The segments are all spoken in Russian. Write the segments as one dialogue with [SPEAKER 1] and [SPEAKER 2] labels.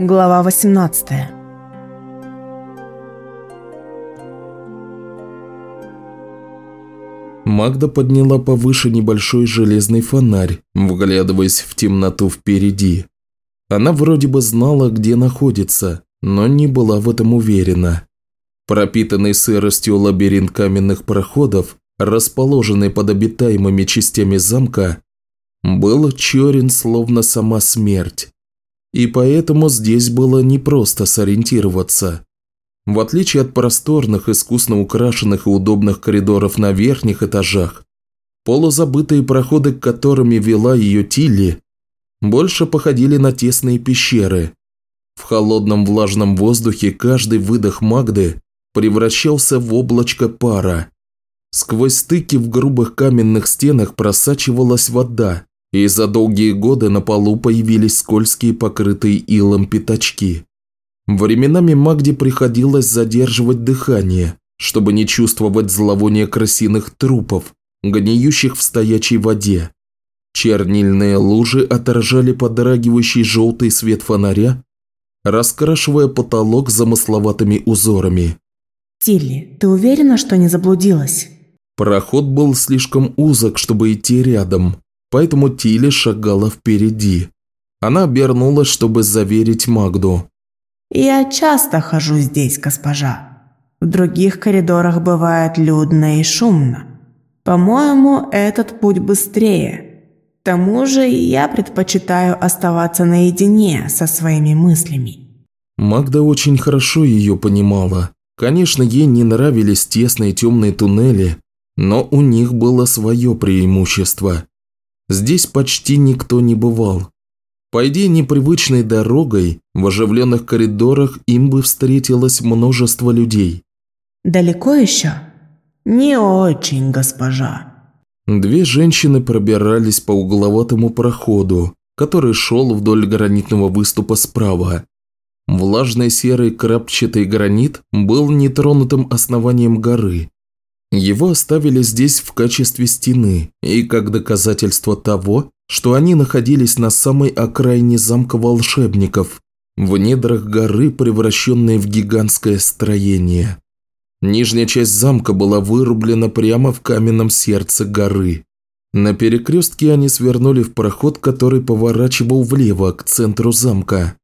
[SPEAKER 1] Глава 18
[SPEAKER 2] Магда подняла повыше небольшой железный фонарь, вглядываясь в темноту впереди. Она вроде бы знала, где находится, но не была в этом уверена. Пропитанный сыростью лабиринт каменных проходов, расположенный под обитаемыми частями замка, был черен словно сама смерть. И поэтому здесь было непросто сориентироваться. В отличие от просторных, искусно украшенных и удобных коридоров на верхних этажах, полузабытые проходы, к которыми вела ее Тилли, больше походили на тесные пещеры. В холодном влажном воздухе каждый выдох Магды превращался в облачко пара. Сквозь стыки в грубых каменных стенах просачивалась вода, и за долгие годы на полу появились скользкие покрытые илом пятачки. Временами Магде приходилось задерживать дыхание, чтобы не чувствовать зловоние крысиных трупов, гниющих в стоячей воде. Чернильные лужи отражали подрагивающий желтый свет фонаря, раскрашивая потолок замысловатыми узорами.
[SPEAKER 1] «Тилли, ты уверена, что не заблудилась?»
[SPEAKER 2] Проход был слишком узок, чтобы идти рядом, поэтому Тилли шагала впереди. Она обернулась, чтобы заверить Магду.
[SPEAKER 1] «Я часто хожу здесь, госпожа. В других коридорах бывает людно и шумно. По-моему, этот путь быстрее. К тому же я предпочитаю оставаться наедине со своими мыслями».
[SPEAKER 2] Магда очень хорошо ее понимала. Конечно, ей не нравились тесные темные туннели, но у них было свое преимущество. Здесь почти никто не бывал. Пойди непривычной дорогой, в оживленных коридорах им бы встретилось множество людей.
[SPEAKER 1] «Далеко еще?» «Не очень, госпожа».
[SPEAKER 2] Две женщины пробирались по угловатому проходу, который шел вдоль гранитного выступа справа. Влажный серый крапчатый гранит был нетронутым основанием горы. Его оставили здесь в качестве стены и как доказательство того, что они находились на самой окраине замка волшебников, в недрах горы, превращенной в гигантское строение. Нижняя часть замка была вырублена прямо в каменном сердце горы. На перекрестке они свернули в проход, который поворачивал влево, к центру замка.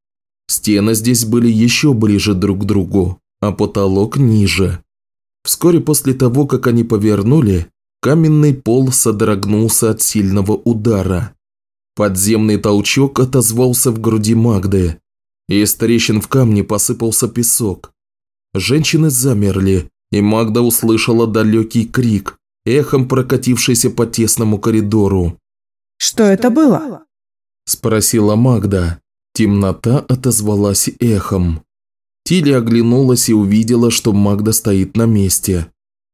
[SPEAKER 2] Стены здесь были еще ближе друг к другу, а потолок ниже. Вскоре после того, как они повернули, Каменный пол содрогнулся от сильного удара. Подземный толчок отозвался в груди Магды. Из трещин в камне посыпался песок. Женщины замерли, и Магда услышала далекий крик, эхом прокатившийся по тесному коридору.
[SPEAKER 1] «Что это было?»
[SPEAKER 2] – спросила Магда. Темнота отозвалась эхом. Тилли оглянулась и увидела, что Магда стоит на месте.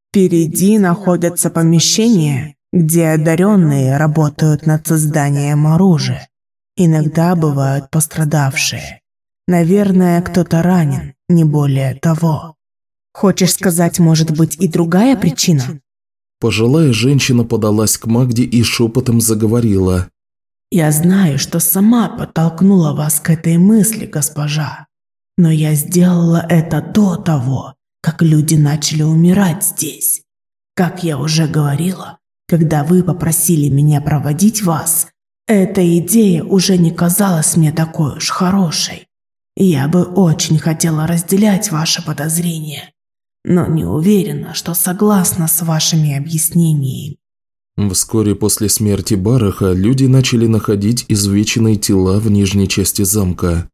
[SPEAKER 1] Впереди находятся помещения, где одаренные работают над созданием оружия. Иногда бывают пострадавшие. Наверное, кто-то ранен, не более того. Хочешь сказать, может быть и другая причина?
[SPEAKER 2] Пожилая женщина подалась к Магде и шепотом заговорила.
[SPEAKER 1] «Я знаю, что сама подтолкнула вас к этой мысли, госпожа. Но я сделала это до того, как люди начали умирать здесь. Как я уже говорила, когда вы попросили меня проводить вас, эта идея уже не казалась мне такой уж хорошей. Я бы очень хотела разделять ваши подозрения, но не уверена, что согласна с вашими объяснениями.
[SPEAKER 2] Вскоре после смерти Бараха люди начали находить изувеченные тела в нижней части замка.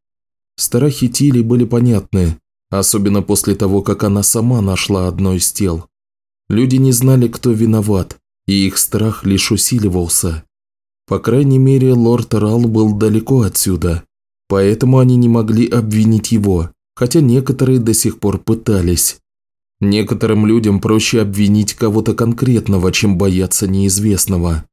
[SPEAKER 2] Страхи Тили были понятны, Особенно после того, как она сама нашла одно из тел. Люди не знали, кто виноват, и их страх лишь усиливался. По крайней мере, лорд Рал был далеко отсюда, поэтому они не могли обвинить его, хотя некоторые до сих пор пытались. Некоторым людям проще обвинить кого-то конкретного, чем бояться неизвестного.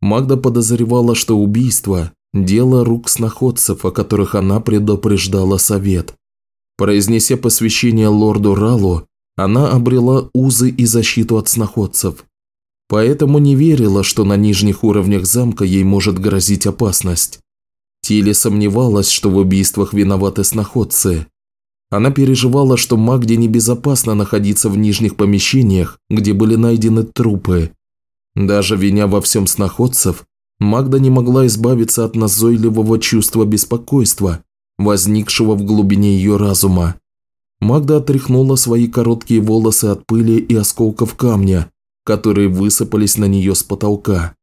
[SPEAKER 2] Магда подозревала, что убийство – дело рук сноходцев, о которых она предупреждала совет. Произнеся посвящение лорду Ралу, она обрела узы и защиту от сноходцев. Поэтому не верила, что на нижних уровнях замка ей может грозить опасность. Тилли сомневалась, что в убийствах виноваты сноходцы. Она переживала, что Магде небезопасно находиться в нижних помещениях, где были найдены трупы. Даже виня во всем сноходцев, Магда не могла избавиться от назойливого чувства беспокойства, возникшего в глубине ее разума. Магда отряхнула свои короткие волосы от пыли и осколков камня, которые высыпались на нее с потолка.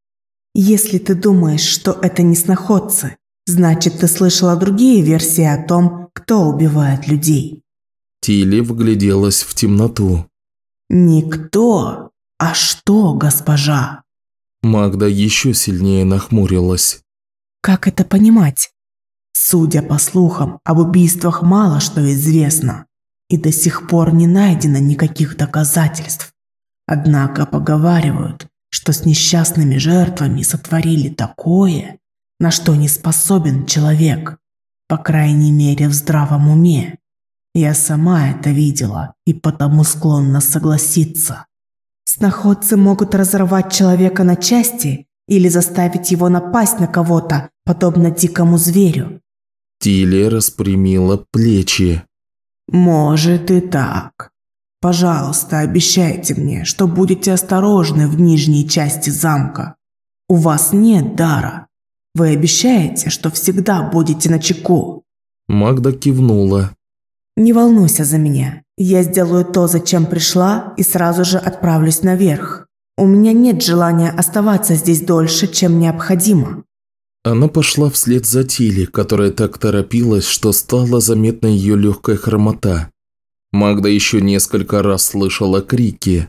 [SPEAKER 1] «Если ты думаешь, что это не сноходцы, значит, ты слышала другие версии о том, кто убивает людей».
[SPEAKER 2] Тилли вгляделась в темноту.
[SPEAKER 1] «Никто, а что, госпожа?»
[SPEAKER 2] Магда еще сильнее нахмурилась.
[SPEAKER 1] «Как это понимать? Судя по слухам, об убийствах мало что известно, и до сих пор не найдено никаких доказательств. Однако поговаривают, что с несчастными жертвами сотворили такое, на что не способен человек, по крайней мере в здравом уме. Я сама это видела и потому склонна согласиться. Сноходцы могут разорвать человека на части или заставить его напасть на кого-то, подобно дикому зверю.
[SPEAKER 2] Тиле распрямила плечи.
[SPEAKER 1] «Может и так. Пожалуйста, обещайте мне, что будете осторожны в нижней части замка. У вас нет дара. Вы обещаете, что всегда будете на чеку?»
[SPEAKER 2] Магда кивнула.
[SPEAKER 1] «Не волнуйся за меня. Я сделаю то, зачем пришла, и сразу же отправлюсь наверх. У меня нет желания оставаться здесь дольше, чем необходимо».
[SPEAKER 2] Она пошла вслед за Тили, которая так торопилась, что стала заметна ее легкая хромота. Магда еще несколько раз слышала крики.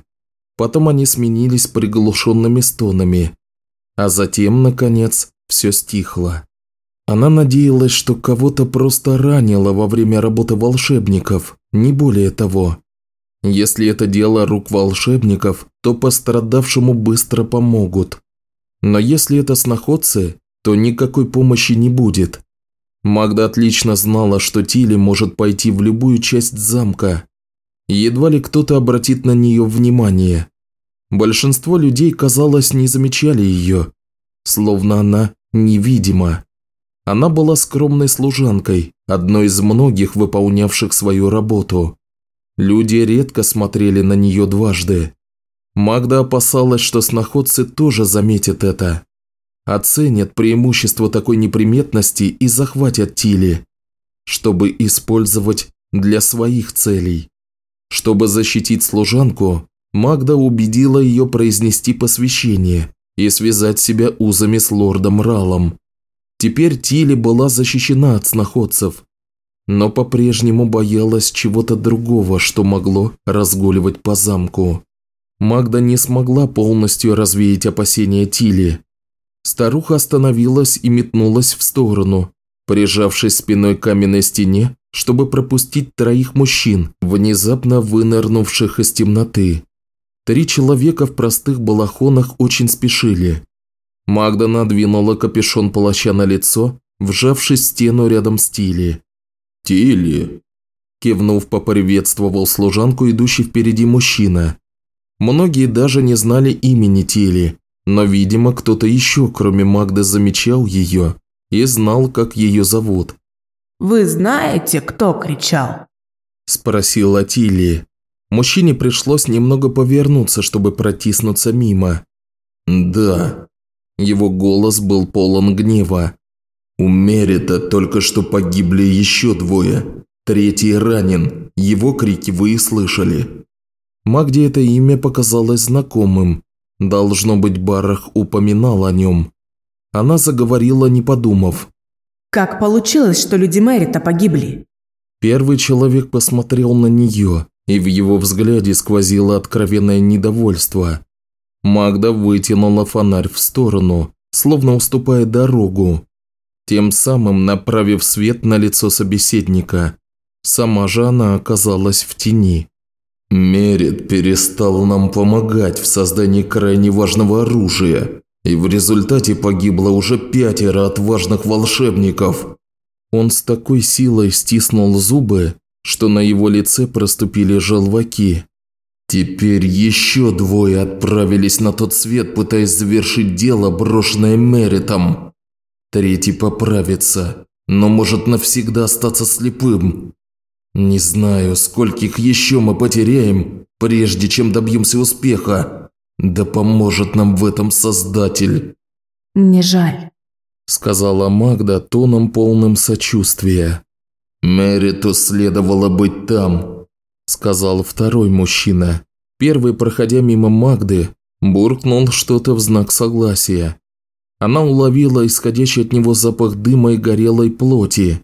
[SPEAKER 2] Потом они сменились приглушенными стонами. А затем, наконец, все стихло. Она надеялась, что кого-то просто ранило во время работы волшебников, не более того. Если это дело рук волшебников, то пострадавшему быстро помогут. Но если это сноходцы, то никакой помощи не будет. Магда отлично знала, что Тили может пойти в любую часть замка. Едва ли кто-то обратит на нее внимание. Большинство людей, казалось, не замечали ее, словно она невидима. Она была скромной служанкой, одной из многих выполнявших свою работу. Люди редко смотрели на нее дважды. Магда опасалась, что сноходцы тоже заметят это оценят преимущество такой неприметности и захватят Тили, чтобы использовать для своих целей. Чтобы защитить служанку, Магда убедила ее произнести посвящение и связать себя узами с лордом Ралом. Теперь Тили была защищена от сноходцев, но по-прежнему боялась чего-то другого, что могло разгуливать по замку. Магда не смогла полностью развеять опасения Тили, Старуха остановилась и метнулась в сторону, прижавшись спиной к каменной стене, чтобы пропустить троих мужчин, внезапно вынырнувших из темноты. Три человека в простых балахонах очень спешили. Магда надвинула капюшон плаща на лицо, вжавшись в стену рядом с Тилли. «Тилли!» Кивнув, поприветствовал служанку, идущий впереди мужчина. Многие даже не знали имени Тилли, но, видимо, кто-то еще, кроме Магды, замечал ее и знал, как ее зовут.
[SPEAKER 1] «Вы знаете, кто кричал?»
[SPEAKER 2] – спросил Атилии. Мужчине пришлось немного повернуться, чтобы протиснуться мимо. «Да». Его голос был полон гнева. «У Мерита только что погибли еще двое. Третий ранен. Его крики вы и слышали». Магде это имя показалось знакомым, Должно быть, Барах упоминал о нем. Она заговорила, не подумав.
[SPEAKER 1] «Как получилось, что люди Мэрита погибли?»
[SPEAKER 2] Первый человек посмотрел на нее, и в его взгляде сквозило откровенное недовольство. Магда вытянула фонарь в сторону, словно уступая дорогу, тем самым направив свет на лицо собеседника. Сама же она оказалась в тени. Мерит перестал нам помогать в создании крайне важного оружия, и в результате погибло уже пятеро отважных волшебников. Он с такой силой стиснул зубы, что на его лице проступили желваки. Теперь еще двое отправились на тот свет, пытаясь завершить дело, брошенное Меритом. Третий поправится, но может навсегда остаться слепым. Не знаю, скольких еще мы потеряем, прежде чем добьемся успеха. Да поможет нам в этом Создатель.
[SPEAKER 1] Мне жаль,
[SPEAKER 2] сказала Магда тоном полным сочувствия. Мериту следовало быть там, сказал второй мужчина. Первый, проходя мимо Магды, буркнул что-то в знак согласия. Она уловила исходящий от него запах дыма и горелой плоти,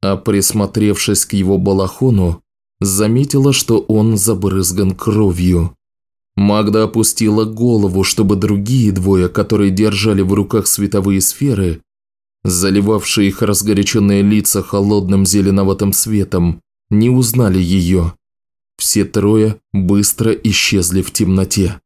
[SPEAKER 2] а присмотревшись к его балахону, заметила, что он забрызган кровью. Магда опустила голову, чтобы другие двое, которые держали в руках световые сферы, заливавшие их разгоряченные лица холодным зеленоватым светом, не узнали ее. Все трое быстро исчезли в темноте.